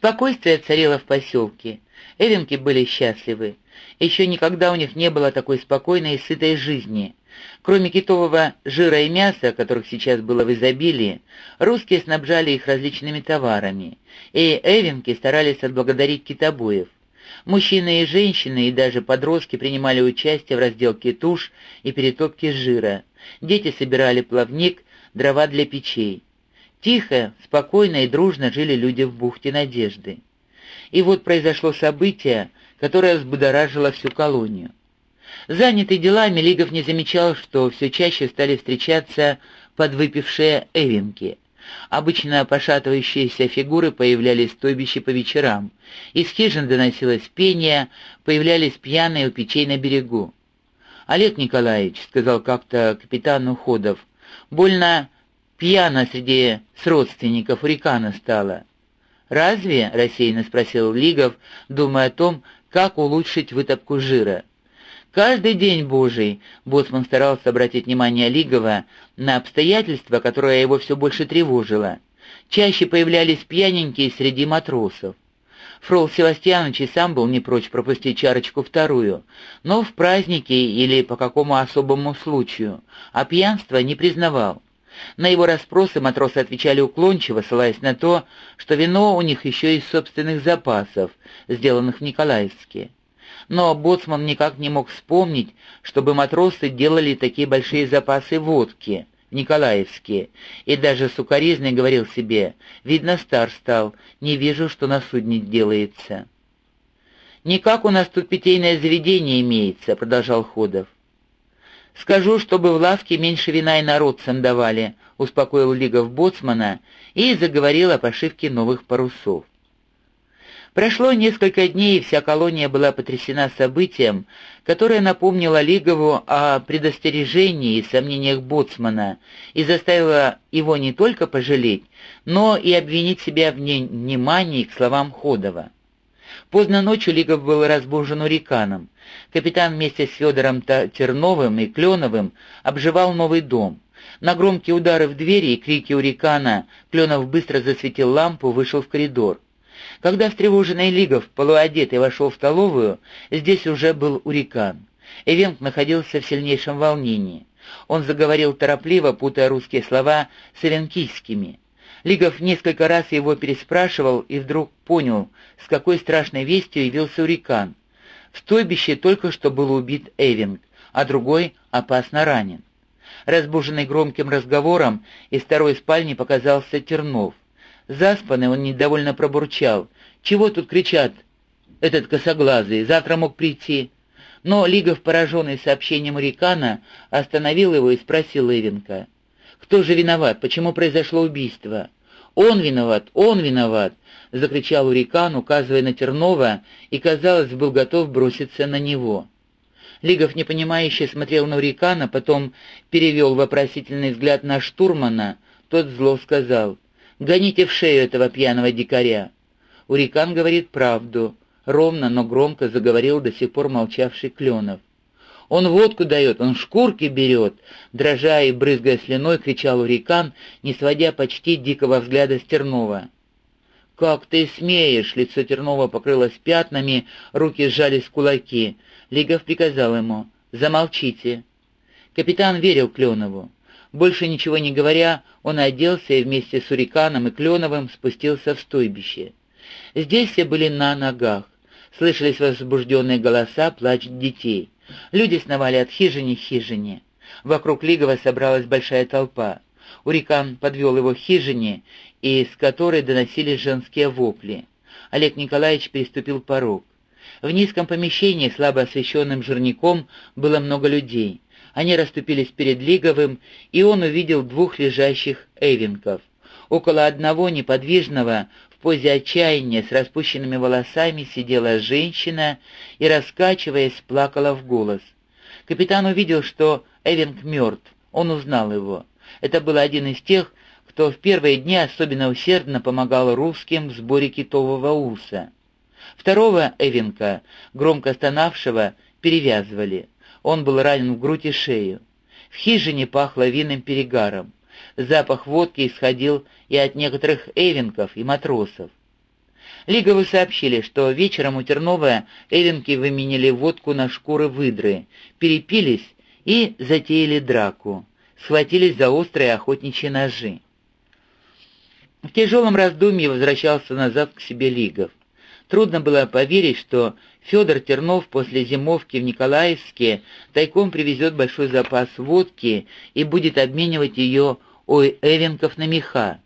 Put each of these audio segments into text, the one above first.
Спокойствие царило в поселке. Эвенки были счастливы. Еще никогда у них не было такой спокойной и сытой жизни. Кроме китового жира и мяса, которых сейчас было в изобилии, русские снабжали их различными товарами, и эвенки старались отблагодарить китобоев. Мужчины и женщины, и даже подростки принимали участие в разделке туш и перетопке жира. Дети собирали плавник, дрова для печей. Тихо, спокойно и дружно жили люди в бухте Надежды. И вот произошло событие, которое взбудоражило всю колонию. Занятый делами, Лигов не замечал, что все чаще стали встречаться подвыпившие эвенки. Обычно пошатывающиеся фигуры появлялись в стойбище по вечерам. Из хижин доносилось пение, появлялись пьяные у печей на берегу. «Олег Николаевич», — сказал как-то капитан Уходов, — «больно пьяно среди с родственников Урикана стало». «Разве?» — рассеянно спросил Лигов, думая о том, как улучшить вытопку жира. Каждый день Божий Боцман старался обратить внимание Лигова на обстоятельства, которое его все больше тревожило. Чаще появлялись пьяненькие среди матросов. Фрол Севастьянович и сам был не прочь пропустить чарочку вторую, но в праздники или по какому особому случаю, а пьянство не признавал. На его расспросы матросы отвечали уклончиво, ссылаясь на то, что вино у них еще из собственных запасов, сделанных в Николаевске но боцман никак не мог вспомнить, чтобы матросы делали такие большие запасы водки, Николаевские, и даже сукоризный говорил себе, «Видно, стар стал, не вижу, что на судне делается». «Никак у нас тут питейное заведение имеется», — продолжал Ходов. «Скажу, чтобы в лавке меньше вина и народцам давали», — успокоил Лигов боцмана и заговорил о пошивке новых парусов. Прошло несколько дней, и вся колония была потрясена событием, которое напомнило Лигову о предостережении и сомнениях Боцмана и заставило его не только пожалеть, но и обвинить себя в невнимании к словам Ходова. Поздно ночью Лигов был разбужен уриканом. Капитан вместе с Федором Терновым и Кленовым обживал новый дом. На громкие удары в двери и крики урикана Кленов быстро засветил лампу, вышел в коридор. Когда встревоженный Лигов, полуодетый, вошел в столовую, здесь уже был урикан. Эвент находился в сильнейшем волнении. Он заговорил торопливо, путая русские слова с эвенкийскими. Лигов несколько раз его переспрашивал и вдруг понял, с какой страшной вестью явился урикан. В стойбище только что был убит Эвинг, а другой опасно ранен. Разбуженный громким разговором, из второй спальни показался Тернов. Заспанный он недовольно пробурчал. «Чего тут кричат? Этот косоглазый, завтра мог прийти». Но Лигов, пораженный сообщением Урикана, остановил его и спросил Эвенка. «Кто же виноват? Почему произошло убийство?» «Он виноват! Он виноват!» — закричал Урикан, указывая на Тернова, и, казалось, был готов броситься на него. Лигов непонимающе смотрел на Урикана, потом перевел вопросительный взгляд на штурмана. Тот зло сказал — Гоните в шею этого пьяного дикаря!» Урикан говорит правду. Ровно, но громко заговорил до сих пор молчавший Кленов. «Он водку дает, он шкурки берет!» Дрожа и брызгая слюной, кричал Урикан, не сводя почти дикого взгляда с Тернова. «Как ты смеешь!» — лицо Тернова покрылось пятнами, руки сжались в кулаки. Лигов приказал ему «Замолчите!» Капитан верил Кленову. Больше ничего не говоря, он оделся и вместе с Уриканом и Кленовым спустился в стойбище. Здесь все были на ногах. Слышались возбужденные голоса, плач детей. Люди сновали от хижины к хижине. Вокруг Лигова собралась большая толпа. Урикан подвел его к хижине, из которой доносились женские вопли. Олег Николаевич переступил порог. В низком помещении, слабо освещенным жирником, было много людей. Они расступились перед Лиговым, и он увидел двух лежащих эвенков. Около одного неподвижного, в позе отчаяния, с распущенными волосами, сидела женщина и, раскачиваясь, плакала в голос. Капитан увидел, что Эвенг мертв. Он узнал его. Это был один из тех, кто в первые дни особенно усердно помогал русским в сборе китового уса. Второго Эвенка, громко стонавшего, перевязывали. Он был ранен в грудь и шею. В хижине пахло винным перегаром. Запах водки исходил и от некоторых эвенков и матросов. Лигову сообщили, что вечером у Тернова Эвенки выменили водку на шкуры выдры, перепились и затеяли драку, схватились за острые охотничьи ножи. В тяжелом раздумье возвращался назад к себе Лигов. Трудно было поверить, что Федор Тернов после зимовки в Николаевске тайком привезет большой запас водки и будет обменивать ее у Эвенков на меха.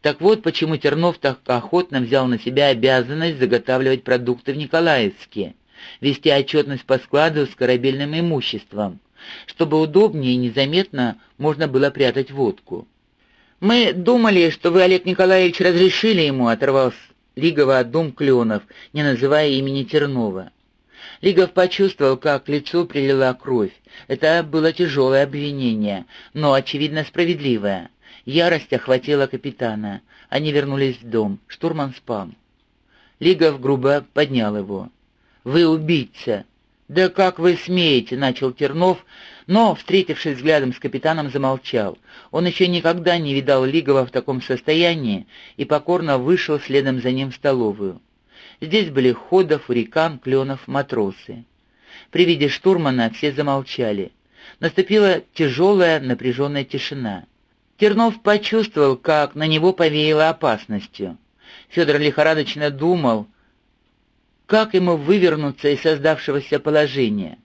Так вот, почему Тернов так охотно взял на себя обязанность заготавливать продукты в Николаевске, вести отчетность по складу с корабельным имуществом, чтобы удобнее и незаметно можно было прятать водку. «Мы думали, что вы, Олег Николаевич, разрешили ему», — оторвался Лигова от дум Кленов, не называя имени Тернова. Лигов почувствовал, как к лицу прилила кровь. Это было тяжелое обвинение, но, очевидно, справедливое. Ярость охватила капитана. Они вернулись в дом. Штурман спал. Лигов грубо поднял его. «Вы убийца!» «Да как вы смеете!» — начал Тернов, но, встретившись взглядом с капитаном, замолчал. Он еще никогда не видал Лигова в таком состоянии и покорно вышел следом за ним в столовую. Здесь были Ходов, Урикан, Кленов, матросы. При виде штурмана все замолчали. Наступила тяжелая напряженная тишина. Тернов почувствовал, как на него повеяло опасностью. Федор лихорадочно думал, как ему вывернуться из создавшегося положения.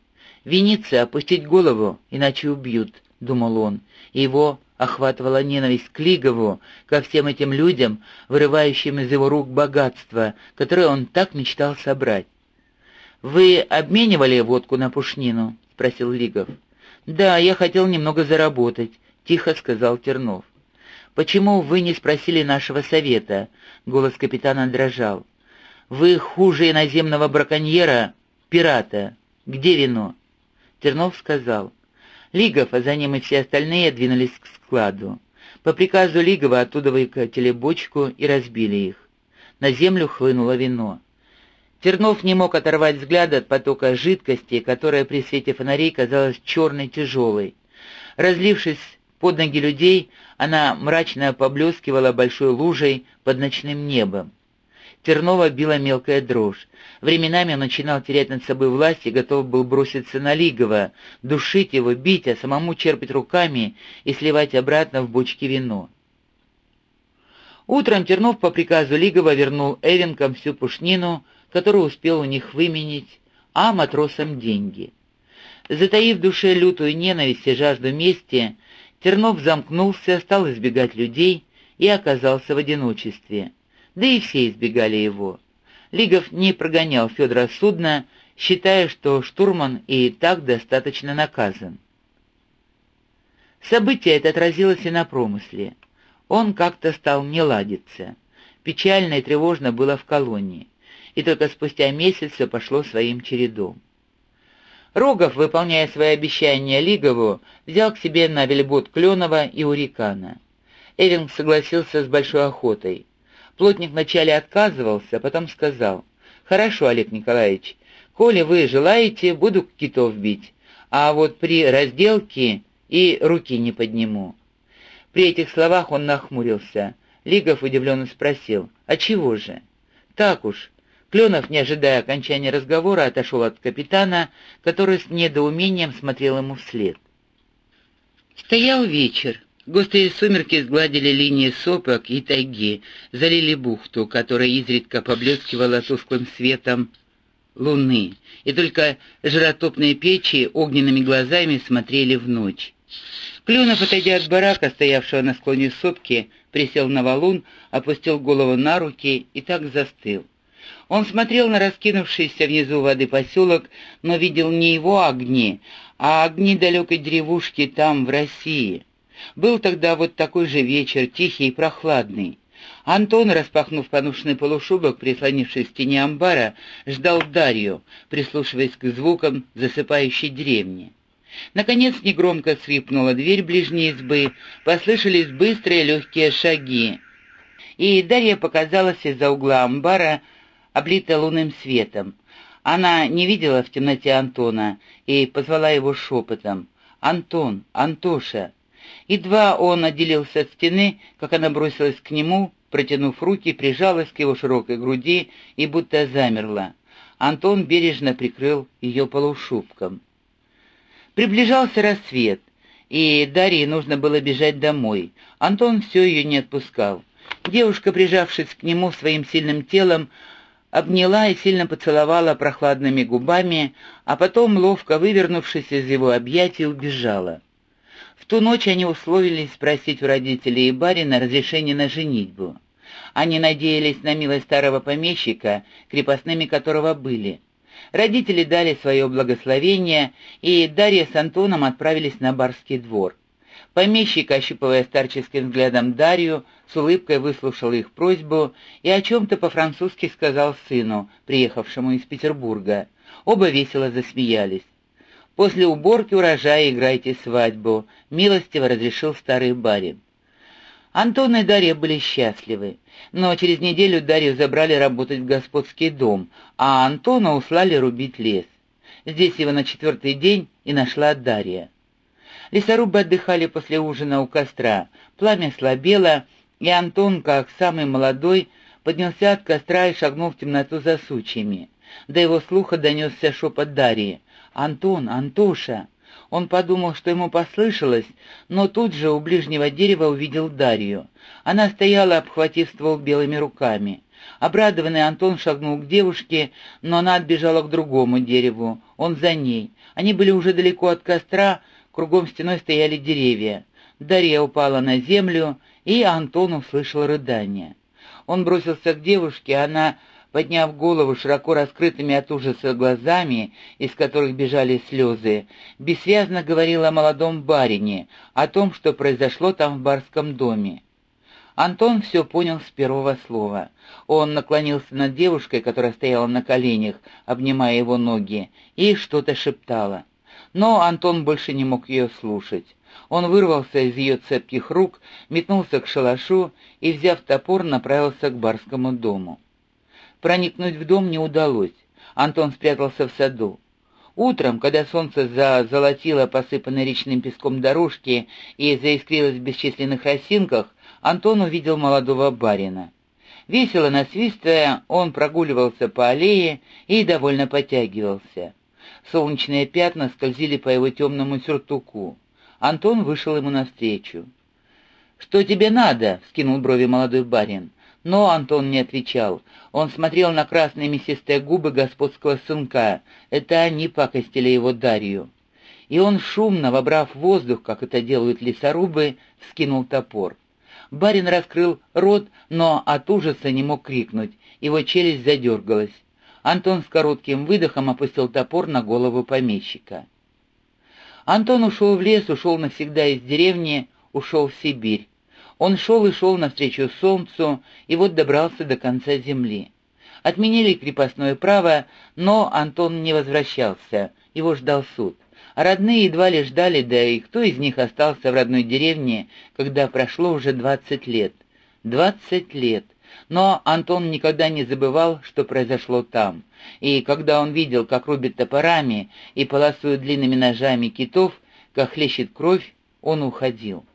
Виниться, опустить голову, иначе убьют, думал он, и его охватывала ненависть к Лигову, ко всем этим людям, вырывающим из его рук богатство, которое он так мечтал собрать. «Вы обменивали водку на пушнину?» — спросил Лигов. «Да, я хотел немного заработать», — тихо сказал Тернов. «Почему вы не спросили нашего совета?» — голос капитана дрожал. «Вы хуже иноземного браконьера, пирата. Где вино?» Тернов сказал. Лигов, а за ним и все остальные двинулись к складу. По приказу Лигова оттуда выкатили бочку и разбили их. На землю хлынуло вино. Тернов не мог оторвать взгляд от потока жидкости, которая при свете фонарей казалась черной тяжелой. Разлившись под ноги людей, она мрачно поблескивала большой лужей под ночным небом. Тернова била мелкая дрожь. Временами он начинал терять над собой власть и готов был броситься на Лигова, душить его, бить, а самому черпать руками и сливать обратно в бочки вино. Утром Тернов по приказу Лигова вернул Эвенкам всю пушнину, которую успел у них выменить, а матросам деньги. Затаив в душе лютую ненависть и жажду мести, Тернов замкнулся, стал избегать людей и оказался в одиночестве да и все избегали его. Лигов не прогонял Федора судна, считая, что штурман и так достаточно наказан. Событие это отразилось и на промысле. Он как-то стал не ладиться. Печально и тревожно было в колонии, и только спустя месяц все пошло своим чередом. Рогов, выполняя свои обещания Лигову, взял к себе на вельбот Кленова и Урикана. Эвинг согласился с большой охотой. Плотник вначале отказывался, а потом сказал, «Хорошо, Олег Николаевич, коли вы желаете, буду китов бить, а вот при разделке и руки не подниму». При этих словах он нахмурился. Лигов удивленно спросил, «А чего же?» «Так уж». Кленов, не ожидая окончания разговора, отошел от капитана, который с недоумением смотрел ему вслед. Стоял вечер. Густые сумерки сгладили линии сопок и тайги, залили бухту, которая изредка поблескивала тусклым светом луны, и только жиротопные печи огненными глазами смотрели в ночь. Клюнов, отойдя от барака, стоявшего на склоне сопки, присел на валун, опустил голову на руки и так застыл. Он смотрел на раскинувшийся внизу воды поселок, но видел не его огни, а огни далекой деревушки там, в России — был тогда вот такой же вечер, тихий и прохладный. Антон, распахнув понушенный полушубок, прислонившись к стене амбара, ждал Дарью, прислушиваясь к звукам засыпающей деревни. Наконец негромко скрипнула дверь ближней избы, послышались быстрые легкие шаги. И Дарья показалась из-за угла амбара, облитая лунным светом. Она не видела в темноте Антона и позвала его шепотом. «Антон! Антоша!» Едва он отделился от стены, как она бросилась к нему протянув руки, прижалась к его широкой груди и будто замерла. Антон бережно прикрыл ее полушубком. Приближался рассвет, и Дарье нужно было бежать домой. Антон все ее не отпускал. Девушка, прижавшись к нему своим сильным телом, обняла и сильно поцеловала прохладными губами, а потом, ловко вывернувшись из его объятий, убежала. В ту ночь они условились спросить у родителей и барина разрешение на женитьбу. Они надеялись на милость старого помещика, крепостными которого были. Родители дали свое благословение, и Дарья с Антоном отправились на барский двор. Помещик, ощупывая старческим взглядом Дарью, с улыбкой выслушал их просьбу и о чем-то по-французски сказал сыну, приехавшему из Петербурга. Оба весело засмеялись. «После уборки урожая играйте свадьбу», — милостиво разрешил старый барин. Антон и Дарья были счастливы, но через неделю Дарью забрали работать в господский дом, а Антона услали рубить лес. Здесь его на четвертый день и нашла Дарья. Лесорубы отдыхали после ужина у костра, пламя слабело, и Антон, как самый молодой, поднялся от костра и шагнул в темноту за сучьями. До его слуха донесся шепот Дарьи. «Антон, Антоша!» Он подумал, что ему послышалось, но тут же у ближнего дерева увидел Дарью. Она стояла, обхватив ствол белыми руками. Обрадованный Антон шагнул к девушке, но она отбежала к другому дереву. Он за ней. Они были уже далеко от костра, кругом стеной стояли деревья. Дарья упала на землю, и Антон услышал рыдание. Он бросился к девушке, она подняв голову широко раскрытыми от ужаса глазами, из которых бежали слезы, бессвязно говорила о молодом барине, о том, что произошло там в барском доме. Антон все понял с первого слова. Он наклонился над девушкой, которая стояла на коленях, обнимая его ноги, и что-то шептала. Но Антон больше не мог ее слушать. Он вырвался из ее цепких рук, метнулся к шалашу и, взяв топор, направился к барскому дому. Проникнуть в дом не удалось. Антон спрятался в саду. Утром, когда солнце зазолотило посыпанные речным песком дорожки и заискрилось в бесчисленных росинках, Антон увидел молодого барина. Весело насвистывая, он прогуливался по аллее и довольно потягивался. Солнечные пятна скользили по его темному сюртуку. Антон вышел ему навстречу. «Что тебе надо?» — вскинул брови молодой барин. Но Антон не отвечал. Он смотрел на красные мясистые губы господского сынка. Это они пакостили его Дарью. И он, шумно вобрав воздух, как это делают лесорубы, вскинул топор. Барин раскрыл рот, но от ужаса не мог крикнуть. Его челюсть задергалась. Антон с коротким выдохом опустил топор на голову помещика. Антон ушел в лес, ушел навсегда из деревни, ушел в Сибирь. Он шел и шел навстречу солнцу, и вот добрался до конца земли. Отменили крепостное право, но Антон не возвращался, его ждал суд. А родные едва ли ждали, да и кто из них остался в родной деревне, когда прошло уже двадцать лет. Двадцать лет. Но Антон никогда не забывал, что произошло там. И когда он видел, как рубят топорами и полосуют длинными ножами китов, как хлещет кровь, он уходил.